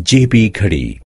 जेबी घड़ी।